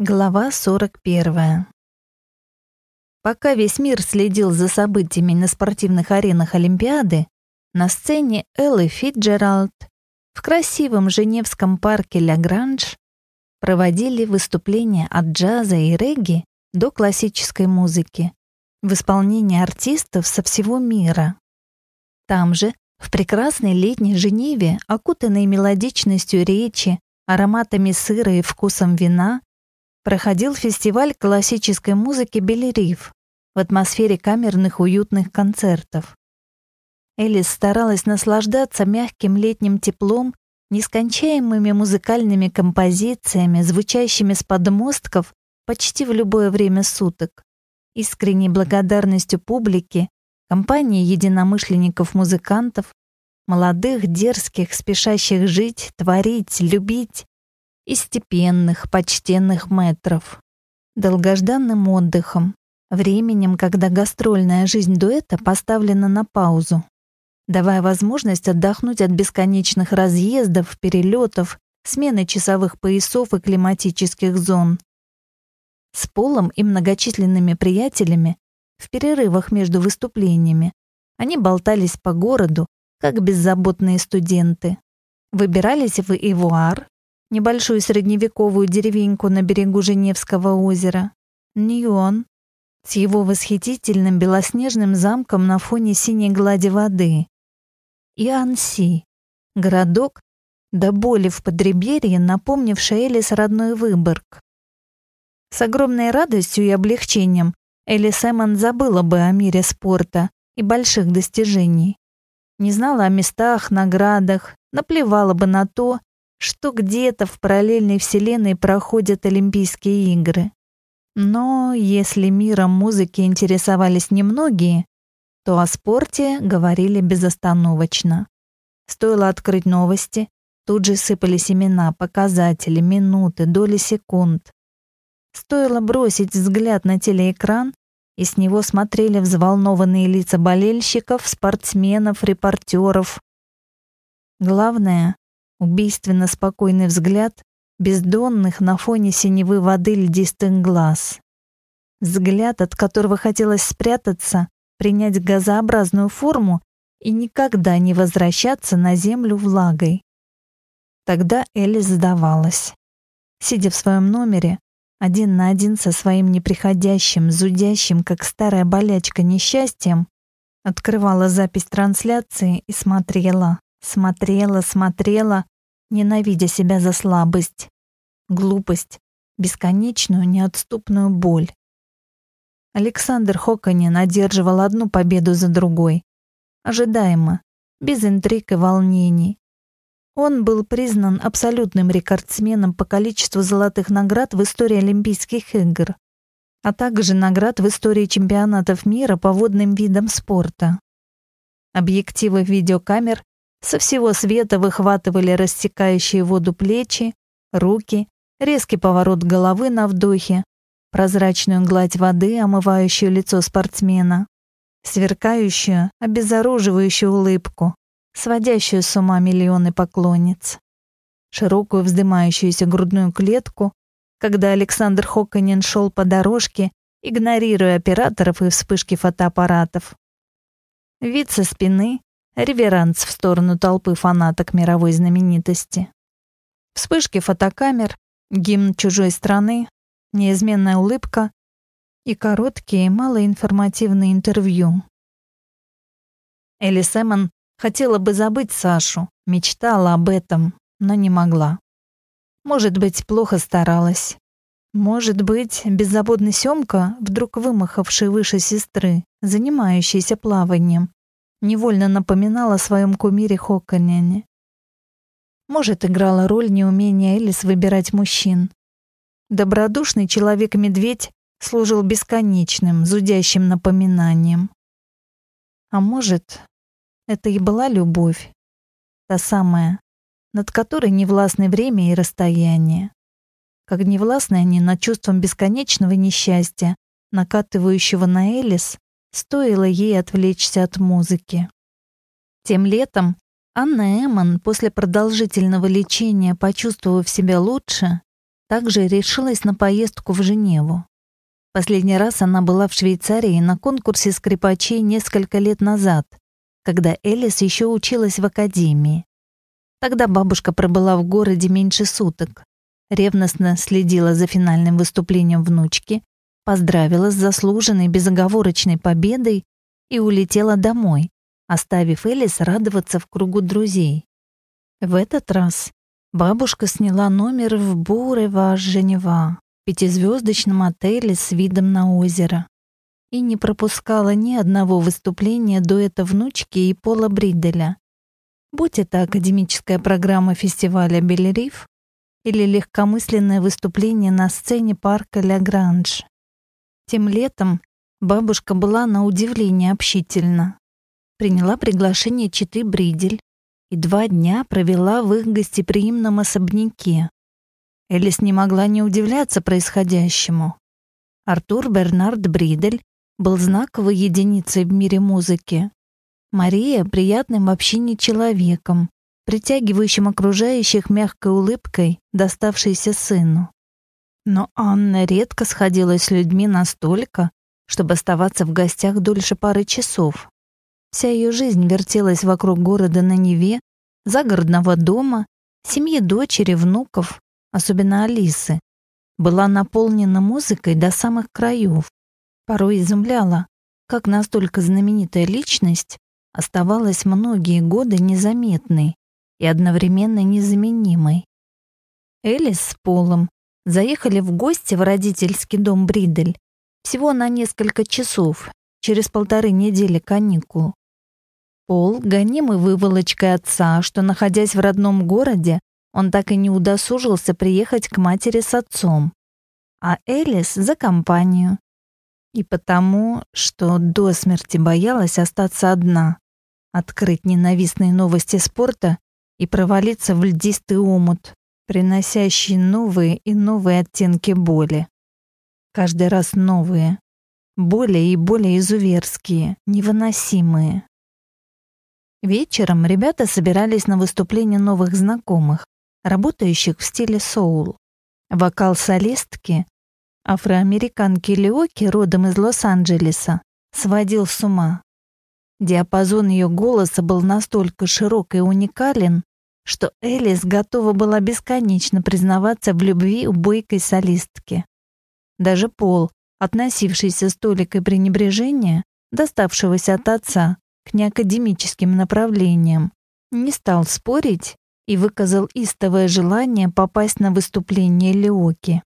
Глава 41. Пока весь мир следил за событиями на спортивных аренах Олимпиады, на сцене Эллы Фитджеральд в красивом женевском парке Ля Гранж проводили выступления от джаза и регги до классической музыки в исполнении артистов со всего мира. Там же, в прекрасной летней Женеве, окутанной мелодичностью речи, ароматами сыра и вкусом вина, проходил фестиваль классической музыки «Белериф» в атмосфере камерных уютных концертов. Элис старалась наслаждаться мягким летним теплом, нескончаемыми музыкальными композициями, звучащими с подмостков почти в любое время суток, искренней благодарностью публики, компании единомышленников-музыкантов, молодых, дерзких, спешащих жить, творить, любить, и степенных, почтенных метров. Долгожданным отдыхом, временем, когда гастрольная жизнь дуэта поставлена на паузу, давая возможность отдохнуть от бесконечных разъездов, перелетов, смены часовых поясов и климатических зон. С Полом и многочисленными приятелями в перерывах между выступлениями они болтались по городу, как беззаботные студенты. Выбирались в Ивуар, небольшую средневековую деревеньку на берегу Женевского озера, Ньюон, с его восхитительным белоснежным замком на фоне синей глади воды, и Анси, городок, до боли в подреберье, напомнивший Элис родной Выборг. С огромной радостью и облегчением Элис Эммон забыла бы о мире спорта и больших достижений. Не знала о местах, наградах, наплевала бы на то, что где-то в параллельной вселенной проходят Олимпийские игры. Но если миром музыки интересовались немногие, то о спорте говорили безостановочно. Стоило открыть новости, тут же сыпались имена, показатели, минуты, доли секунд. Стоило бросить взгляд на телеэкран, и с него смотрели взволнованные лица болельщиков, спортсменов, репортеров. Главное, убийственно спокойный взгляд бездонных на фоне синевы воды льдистых глаз. Взгляд, от которого хотелось спрятаться, принять газообразную форму и никогда не возвращаться на землю влагой. Тогда Элис сдавалась. Сидя в своем номере, один на один со своим неприходящим, зудящим, как старая болячка, несчастьем, открывала запись трансляции и смотрела. Смотрела, смотрела, ненавидя себя за слабость, глупость, бесконечную неотступную боль. Александр Хоконин одерживал одну победу за другой. Ожидаемо, без интриг и волнений. Он был признан абсолютным рекордсменом по количеству золотых наград в истории Олимпийских игр, а также наград в истории чемпионатов мира по водным видам спорта. Объективы видеокамер со всего света выхватывали рассекающие воду плечи, руки, резкий поворот головы на вдохе, прозрачную гладь воды, омывающую лицо спортсмена, сверкающую, обезоруживающую улыбку, сводящую с ума миллионы поклонниц, широкую вздымающуюся грудную клетку, когда Александр Хоконин шел по дорожке, игнорируя операторов и вспышки фотоаппаратов. Вид со спины, реверанс в сторону толпы фанаток мировой знаменитости. Вспышки фотокамер, гимн чужой страны, неизменная улыбка и короткие, малоинформативные интервью. Элли Сэмон хотела бы забыть Сашу, мечтала об этом, но не могла. Может быть, плохо старалась. Может быть, беззаботный Сёмка, вдруг вымахавший выше сестры, занимающийся плаванием, невольно напоминала о своем кумире Хокканяне. Может, играла роль неумения Элис выбирать мужчин. Добродушный человек-медведь служил бесконечным, зудящим напоминанием. А может, это и была любовь, та самая, над которой не властны время и расстояние. Как не властны они над чувством бесконечного несчастья, накатывающего на Элис стоило ей отвлечься от музыки. Тем летом Анна Эммон после продолжительного лечения, почувствовав себя лучше, также решилась на поездку в Женеву. Последний раз она была в Швейцарии на конкурсе скрипачей несколько лет назад, когда Элис еще училась в академии. Тогда бабушка пробыла в городе меньше суток, ревностно следила за финальным выступлением внучки, поздравила с заслуженной безоговорочной победой и улетела домой, оставив Элис радоваться в кругу друзей. В этот раз бабушка сняла номер в Бурева-Женева, пятизвездочном отеле с видом на озеро, и не пропускала ни одного выступления дуэта внучки и Пола Бриделя. Будь это академическая программа фестиваля Белериф или легкомысленное выступление на сцене парка Ля Гранж. Тем летом бабушка была на удивление общительна. Приняла приглашение Читы Бридель и два дня провела в их гостеприимном особняке. Элис не могла не удивляться происходящему. Артур Бернард Бридель был знаковой единицей в мире музыки. Мария — приятным в общении человеком, притягивающим окружающих мягкой улыбкой, доставшейся сыну. Но Анна редко сходилась с людьми настолько, чтобы оставаться в гостях дольше пары часов. Вся ее жизнь вертелась вокруг города на Неве, загородного дома, семьи дочери, внуков, особенно Алисы. Была наполнена музыкой до самых краев. Порой изумляла, как настолько знаменитая личность оставалась многие годы незаметной и одновременно незаменимой. Элис с Полом заехали в гости в родительский дом Бридель всего на несколько часов, через полторы недели каникул. Пол, гонимый выволочкой отца, что, находясь в родном городе, он так и не удосужился приехать к матери с отцом, а Элис за компанию. И потому, что до смерти боялась остаться одна, открыть ненавистные новости спорта и провалиться в льдистый омут, приносящий новые и новые оттенки боли. Каждый раз новые, более и более изуверские, невыносимые. Вечером ребята собирались на выступление новых знакомых, работающих в стиле соул. Вокал солистки, афроамериканки Леоки, родом из Лос-Анджелеса, сводил с ума. Диапазон ее голоса был настолько широк и уникален, что Элис готова была бесконечно признаваться в любви у бойкой солистки. Даже Пол, относившийся с толикой пренебрежения, доставшегося от отца, к неакадемическим направлениям, не стал спорить и выказал истовое желание попасть на выступление Леоки.